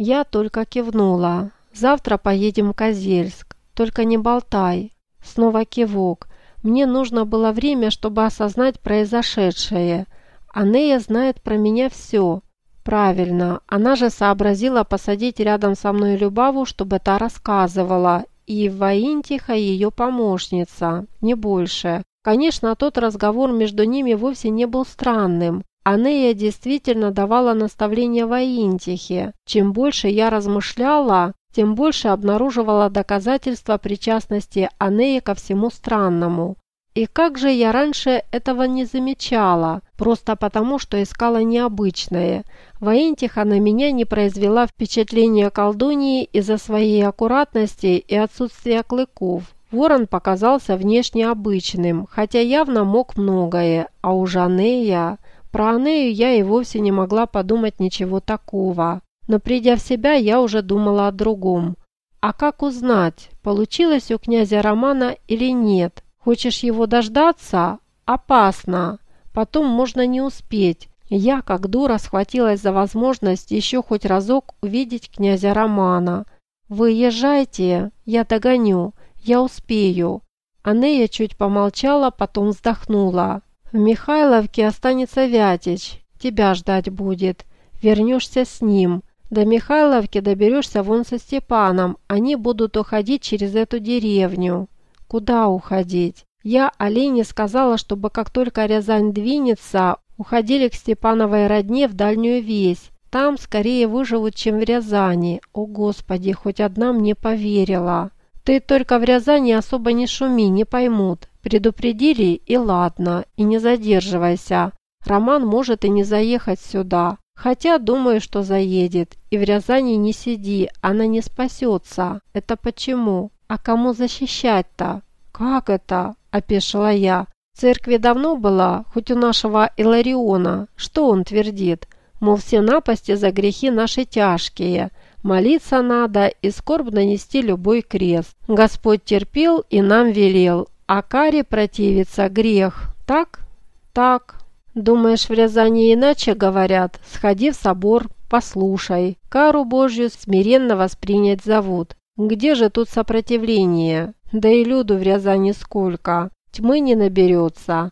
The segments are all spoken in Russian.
Я только кивнула. «Завтра поедем в Козельск. Только не болтай». Снова кивок. Мне нужно было время, чтобы осознать произошедшее. Анея знает про меня все. Правильно, она же сообразила посадить рядом со мной Любаву, чтобы та рассказывала. И Ваинтиха ее помощница, не больше. Конечно, тот разговор между ними вовсе не был странным. Анея действительно давала наставления Ваинтихе. Чем больше я размышляла, тем больше обнаруживала доказательства причастности Анеи ко всему странному. И как же я раньше этого не замечала, просто потому, что искала необычное. Воинтиха на меня не произвела впечатления колдуньи из-за своей аккуратности и отсутствия клыков. Ворон показался внешне обычным, хотя явно мог многое, а у Жанея... Про Анею я и вовсе не могла подумать ничего такого. Но придя в себя, я уже думала о другом. А как узнать, получилось у князя Романа или нет? Хочешь его дождаться? Опасно. Потом можно не успеть. Я, как дура, схватилась за возможность еще хоть разок увидеть князя Романа. «Вы езжайте, я догоню, я успею». Анея чуть помолчала, потом вздохнула. «В Михайловке останется Вятич, тебя ждать будет. Вернешься с ним. До Михайловки доберешься вон со Степаном, они будут уходить через эту деревню. Куда уходить? Я Олене сказала, чтобы как только Рязань двинется, уходили к Степановой родне в дальнюю весь. Там скорее выживут, чем в Рязани. О, Господи, хоть одна мне поверила. Ты только в Рязани особо не шуми, не поймут. Предупредили и ладно, и не задерживайся. Роман может и не заехать сюда. Хотя думаю, что заедет. И в Рязани не сиди, она не спасется. Это почему? А кому защищать-то? Как это? Опешила я. В церкви давно была, хоть у нашего Илариона. Что он твердит? Мол, все напасти за грехи наши тяжкие. Молиться надо и скорбно нести любой крест. Господь терпел и нам велел. А каре противиться грех. Так? Так. Думаешь, в Рязани иначе говорят? Сходи в собор, послушай. Кару Божью смиренно воспринять зовут. Где же тут сопротивление? Да и люду в Рязани сколько. Тьмы не наберется.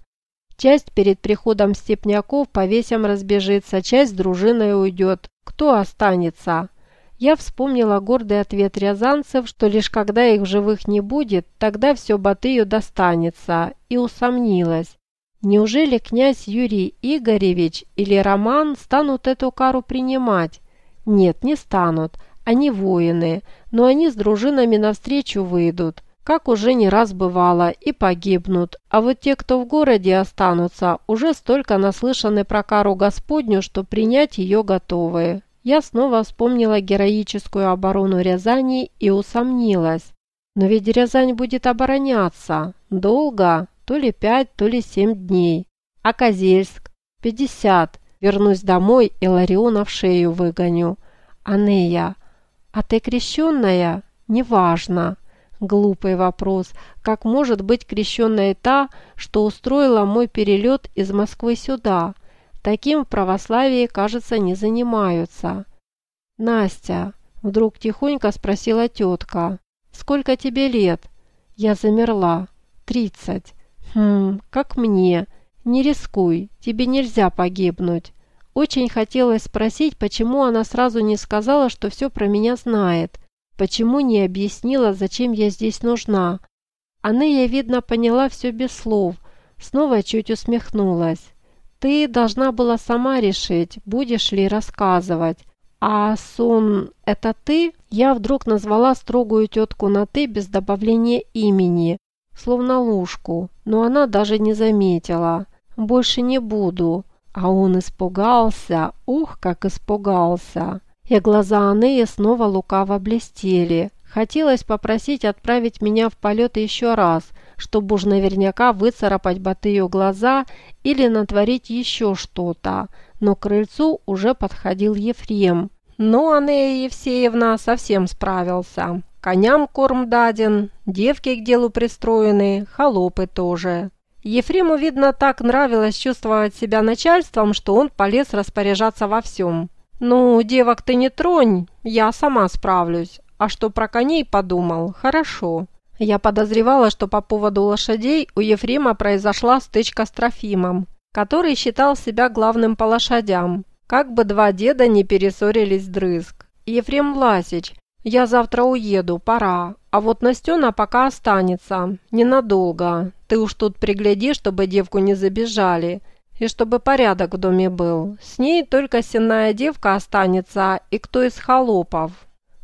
Часть перед приходом степняков по весям разбежится, часть дружиной уйдет. Кто останется? Я вспомнила гордый ответ рязанцев, что лишь когда их в живых не будет, тогда все Батыю достанется, и усомнилась. Неужели князь Юрий Игоревич или Роман станут эту кару принимать? Нет, не станут. Они воины, но они с дружинами навстречу выйдут, как уже не раз бывало, и погибнут. А вот те, кто в городе останутся, уже столько наслышаны про кару Господню, что принять ее готовы. Я снова вспомнила героическую оборону Рязани и усомнилась. Но ведь Рязань будет обороняться. Долго? то ли пять, то ли семь дней. А Козельск? Пятьдесят. Вернусь домой и Лариона в шею выгоню. Анея, а ты крещенная? Неважно. Глупый вопрос. Как может быть крещенная та, что устроила мой перелет из Москвы сюда? Таким в православии, кажется, не занимаются. Настя, вдруг тихонько спросила тетка. Сколько тебе лет? Я замерла. Тридцать. «Хм, как мне. Не рискуй, тебе нельзя погибнуть». Очень хотелось спросить, почему она сразу не сказала, что все про меня знает. Почему не объяснила, зачем я здесь нужна. Она, я видно, поняла все без слов. Снова чуть усмехнулась. «Ты должна была сама решить, будешь ли рассказывать. А сон – это ты?» Я вдруг назвала строгую тетку на «ты» без добавления имени словно ложку, но она даже не заметила. «Больше не буду». А он испугался, ух, как испугался. И глаза Анеи снова лукаво блестели. Хотелось попросить отправить меня в полет еще раз, чтобы уж наверняка выцарапать Батыю глаза или натворить еще что-то. Но к крыльцу уже подходил Ефрем. Но Анея Евсеевна совсем справился. Коням корм даден, девки к делу пристроены, холопы тоже. Ефрему, видно, так нравилось чувствовать себя начальством, что он полез распоряжаться во всем. «Ну, девок ты не тронь, я сама справлюсь. А что про коней подумал? Хорошо». Я подозревала, что по поводу лошадей у Ефрема произошла стычка с Трофимом, который считал себя главным по лошадям. Как бы два деда не перессорились дрызг. «Ефрем Власич, я завтра уеду, пора. А вот Настена пока останется. Ненадолго. Ты уж тут пригляди, чтобы девку не забежали. И чтобы порядок в доме был. С ней только сенная девка останется и кто из холопов.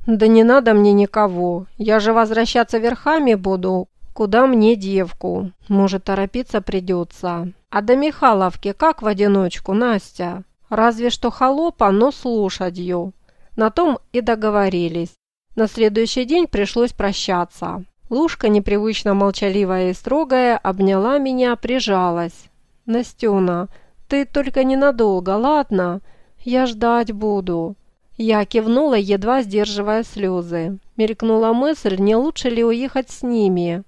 Да не надо мне никого. Я же возвращаться верхами буду. Куда мне девку? Может, торопиться придется. А до Михайловки как в одиночку, Настя? Разве что холопа, но с лошадью. На том и договорились. На следующий день пришлось прощаться. Лушка, непривычно молчаливая и строгая, обняла меня, прижалась. «Настена, ты только ненадолго, ладно? Я ждать буду». Я кивнула, едва сдерживая слезы. Мелькнула мысль, не лучше ли уехать с ними.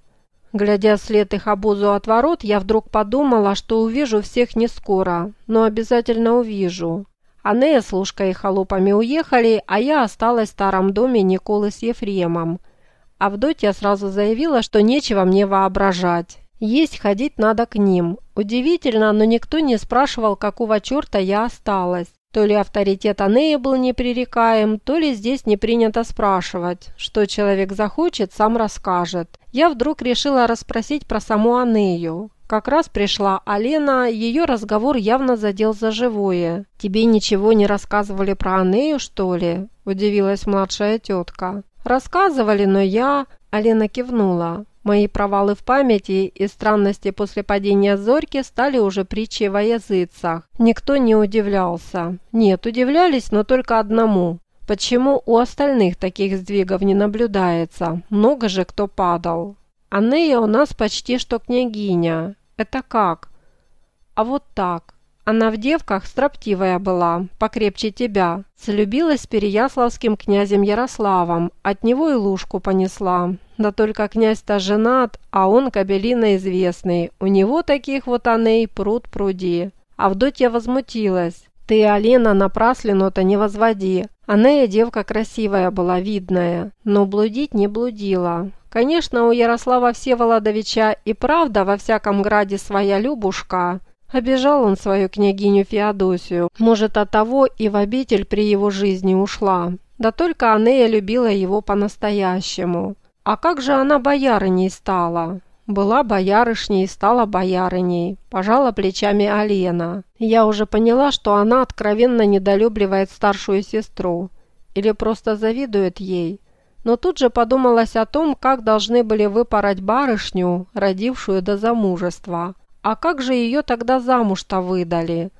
Глядя вслед их обозу от ворот, я вдруг подумала, что увижу всех не скоро, но обязательно увижу. Анея с Лушкой и холопами уехали, а я осталась в старом доме Николы с Ефремом. Авдотья сразу заявила, что нечего мне воображать. Есть ходить надо к ним. Удивительно, но никто не спрашивал, какого черта я осталась. То ли авторитет Анеи был непререкаем, то ли здесь не принято спрашивать. Что человек захочет, сам расскажет. Я вдруг решила расспросить про саму Анею. Как раз пришла Алена, ее разговор явно задел за живое. «Тебе ничего не рассказывали про Анею, что ли?» – удивилась младшая тетка. «Рассказывали, но я...» – Алена кивнула. Мои провалы в памяти и странности после падения Зорьки стали уже притчей во языцах. Никто не удивлялся. Нет, удивлялись, но только одному. Почему у остальных таких сдвигов не наблюдается? Много же кто падал. Анея у нас почти что княгиня. Это как? А вот так. Она в девках строптивая была, покрепче тебя. Слюбилась с переяславским князем Ярославом, от него и лужку понесла. Да только князь-то женат, а он кабелина известный. У него таких вот аней пруд пруди. Авдотья возмутилась. Ты, Алена, напраслину-то не возводи. Анея девка красивая была, видная, но блудить не блудила. Конечно, у Ярослава Всеволодовича и правда во всяком граде своя Любушка – Обижал он свою княгиню Феодосию. Может, от того и в обитель при его жизни ушла. Да только Анея любила его по-настоящему. А как же она боярыней стала? Была боярышней стала боярыней. Пожала плечами Алена. Я уже поняла, что она откровенно недолюбливает старшую сестру. Или просто завидует ей. Но тут же подумалось о том, как должны были выпороть барышню, родившую до замужества. А как же ее тогда замуж-то выдали?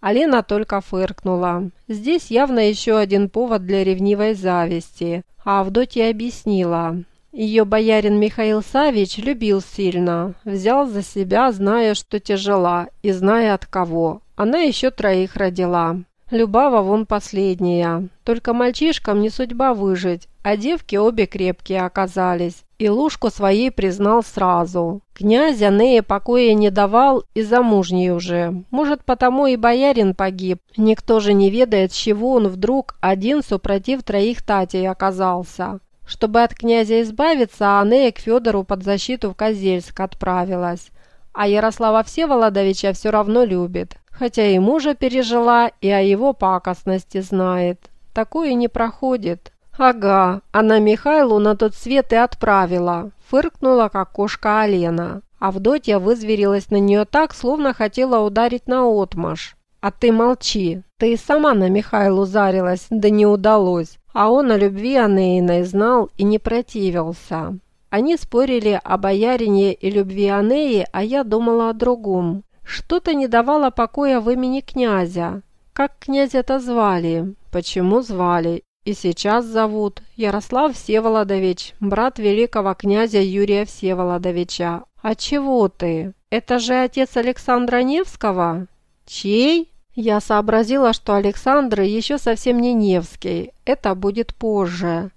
Алена только фыркнула. Здесь явно еще один повод для ревнивой зависти. А Авдотья объяснила. Ее боярин Михаил Савич любил сильно, взял за себя, зная, что тяжела, и зная от кого. Она еще троих родила. Любава вон последняя. Только мальчишкам не судьба выжить, а девки обе крепкие оказались. И Лушку своей признал сразу. Князя Нее покоя не давал и замужней уже. Может, потому и боярин погиб. Никто же не ведает, с чего он вдруг один супротив троих татей оказался. Чтобы от князя избавиться, Анея к Федору под защиту в Козельск отправилась. А Ярослава Всеволодовича все равно любит хотя и мужа пережила, и о его пакостности знает. Такое не проходит. Ага, она Михайлу на тот свет и отправила, фыркнула, как кошка Алена. Авдотья вызверилась на нее так, словно хотела ударить на отмаш. «А ты молчи. Ты и сама на Михайлу зарилась, да не удалось. А он о любви Анеиной знал и не противился». Они спорили о боярине и любви Анеи, а я думала о другом. Что-то не давало покоя в имени князя. Как князя-то звали? Почему звали? И сейчас зовут Ярослав Всеволодович, брат великого князя Юрия Всеволодовича. А чего ты? Это же отец Александра Невского? Чей? Я сообразила, что Александр еще совсем не Невский. Это будет позже.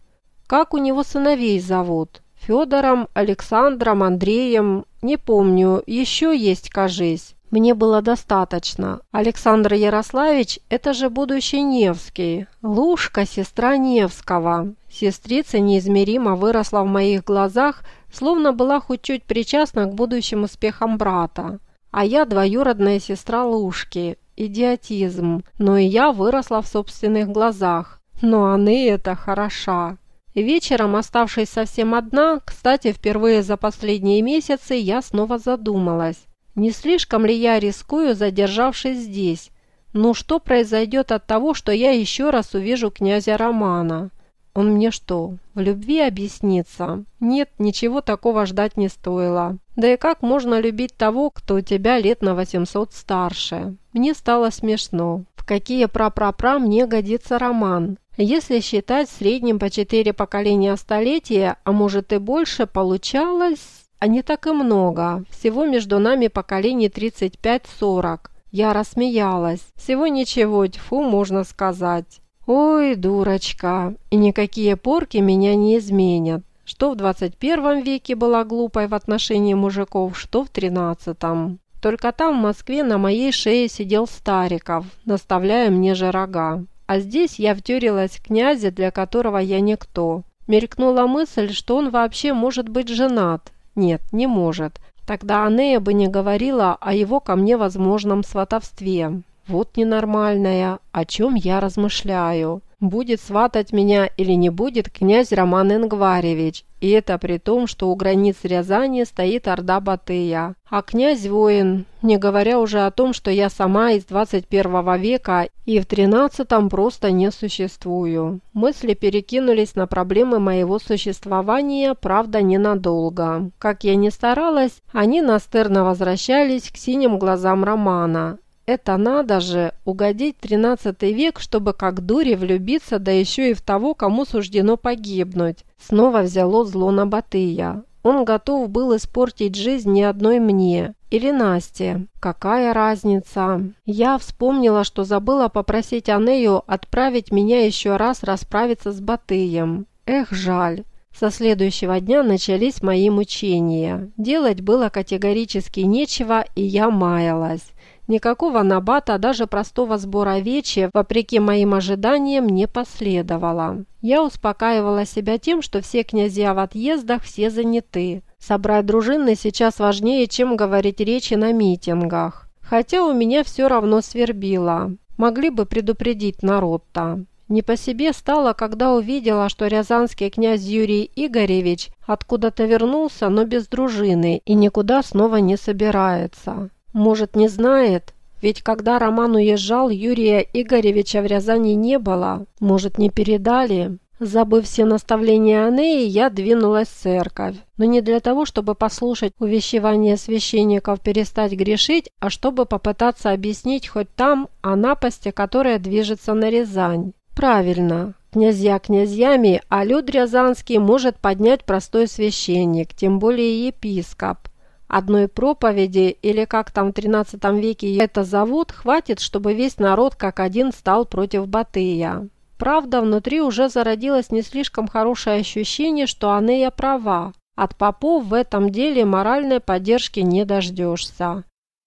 Как у него сыновей зовут? Федором, Александром, Андреем, не помню, еще есть, кажись. Мне было достаточно. Александр Ярославич – это же будущий Невский. Лушка – сестра Невского. Сестрица неизмеримо выросла в моих глазах, словно была хоть чуть причастна к будущим успехам брата. А я двоюродная сестра Лушки. Идиотизм. Но и я выросла в собственных глазах. Но они это хороша. Вечером, оставшись совсем одна, кстати, впервые за последние месяцы, я снова задумалась. Не слишком ли я рискую, задержавшись здесь? Ну что произойдет от того, что я еще раз увижу князя Романа? Он мне что, в любви объяснится? Нет, ничего такого ждать не стоило. Да и как можно любить того, кто у тебя лет на 800 старше? Мне стало смешно. В какие пра-пра-пра мне годится Роман? Если считать средним по четыре поколения столетия, а может и больше, получалось... А не так и много. Всего между нами поколений 35-40. Я рассмеялась. Всего ничего, тьфу, можно сказать. Ой, дурочка. И никакие порки меня не изменят. Что в 21 веке была глупой в отношении мужиков, что в 13-м. Только там, в Москве, на моей шее сидел Стариков, наставляя мне же рога. А здесь я втюрилась в князя, для которого я никто. Мелькнула мысль, что он вообще может быть женат, нет, не может. Тогда Анея бы не говорила о его ко мне возможном сватовстве. Вот ненормальная, о чем я размышляю. Будет сватать меня или не будет князь Роман Ингваревич, и это при том, что у границ Рязани стоит Орда Батыя. А князь воин, не говоря уже о том, что я сама из 21 века и в 13-м просто не существую. Мысли перекинулись на проблемы моего существования, правда, ненадолго. Как я ни старалась, они настырно возвращались к синим глазам Романа. Это надо же, угодить тринадцатый век, чтобы как дури влюбиться, да еще и в того, кому суждено погибнуть. Снова взяло зло на Батыя. Он готов был испортить жизнь не одной мне. Или Насте. Какая разница? Я вспомнила, что забыла попросить Анею отправить меня еще раз расправиться с Батыем. Эх, жаль. Со следующего дня начались мои мучения. Делать было категорически нечего, и я маялась. Никакого набата, даже простого сбора вечи, вопреки моим ожиданиям, не последовало. Я успокаивала себя тем, что все князья в отъездах, все заняты. Собрать дружины сейчас важнее, чем говорить речи на митингах. Хотя у меня все равно свербило. Могли бы предупредить народ-то. Не по себе стало, когда увидела, что рязанский князь Юрий Игоревич откуда-то вернулся, но без дружины и никуда снова не собирается. Может, не знает? Ведь когда Роман уезжал, Юрия Игоревича в Рязани не было. Может, не передали? Забыв все наставления Анеи, я двинулась в церковь. Но не для того, чтобы послушать увещевание священников перестать грешить, а чтобы попытаться объяснить хоть там о напасти, которая движется на Рязань. Правильно. Князья князьями, а люд Рязанский может поднять простой священник, тем более епископ. Одной проповеди, или как там в 13 веке это зовут, хватит, чтобы весь народ как один стал против Батыя. Правда, внутри уже зародилось не слишком хорошее ощущение, что Анея права. От попов в этом деле моральной поддержки не дождешься.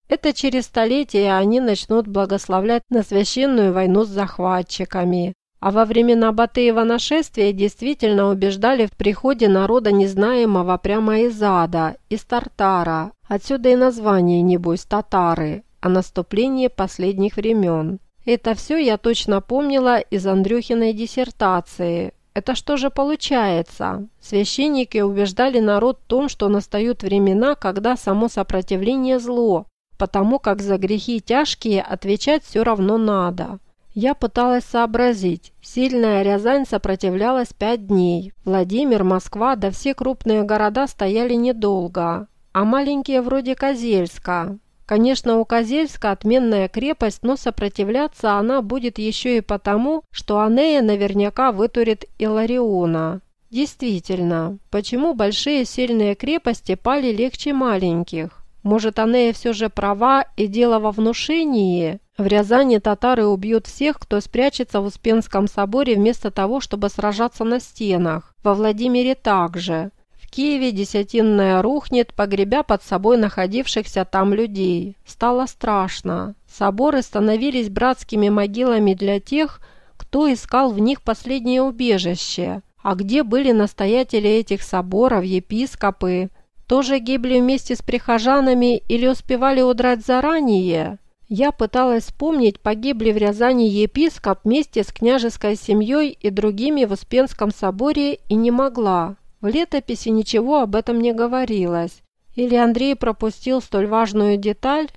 Это через столетия они начнут благословлять на священную войну с захватчиками. А во времена Батыева нашествия действительно убеждали в приходе народа незнаемого прямо из ада, из Тартара. Отсюда и название, небось, татары, о наступлении последних времен. Это все я точно помнила из Андрюхиной диссертации. Это что же получается? Священники убеждали народ в том, что настают времена, когда само сопротивление зло, потому как за грехи тяжкие отвечать все равно надо. Я пыталась сообразить. Сильная Рязань сопротивлялась пять дней. Владимир, Москва да все крупные города стояли недолго. А маленькие вроде Козельска. Конечно, у Козельска отменная крепость, но сопротивляться она будет еще и потому, что Анея наверняка вытурит Илариона. Действительно, почему большие сильные крепости пали легче маленьких? Может, Анея все же права и дело во внушении? В Рязани татары убьют всех, кто спрячется в Успенском соборе вместо того, чтобы сражаться на стенах. Во Владимире также. В Киеве десятинная рухнет, погребя под собой находившихся там людей. Стало страшно. Соборы становились братскими могилами для тех, кто искал в них последнее убежище. А где были настоятели этих соборов, епископы? Тоже гибли вместе с прихожанами или успевали удрать заранее? Я пыталась вспомнить, погибли в Рязани епископ вместе с княжеской семьей и другими в Успенском соборе и не могла. В летописи ничего об этом не говорилось. Или Андрей пропустил столь важную деталь,